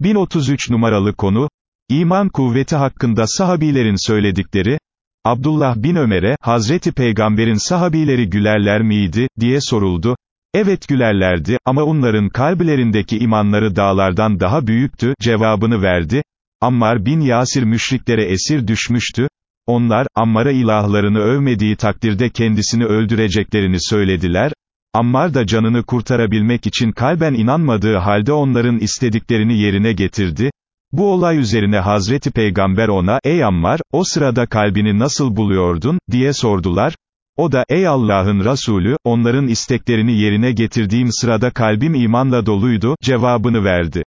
1033 numaralı konu, iman kuvveti hakkında sahabilerin söyledikleri, Abdullah bin Ömer'e, Hazreti Peygamber'in sahabileri gülerler miydi, diye soruldu. Evet gülerlerdi, ama onların kalplerindeki imanları dağlardan daha büyüktü, cevabını verdi. Ammar bin Yasir müşriklere esir düşmüştü. Onlar, Ammar'a ilahlarını övmediği takdirde kendisini öldüreceklerini söylediler. Ammar da canını kurtarabilmek için kalben inanmadığı halde onların istediklerini yerine getirdi. Bu olay üzerine Hazreti Peygamber ona, ey Ammar, o sırada kalbini nasıl buluyordun, diye sordular. O da, ey Allah'ın Resulü, onların isteklerini yerine getirdiğim sırada kalbim imanla doluydu, cevabını verdi.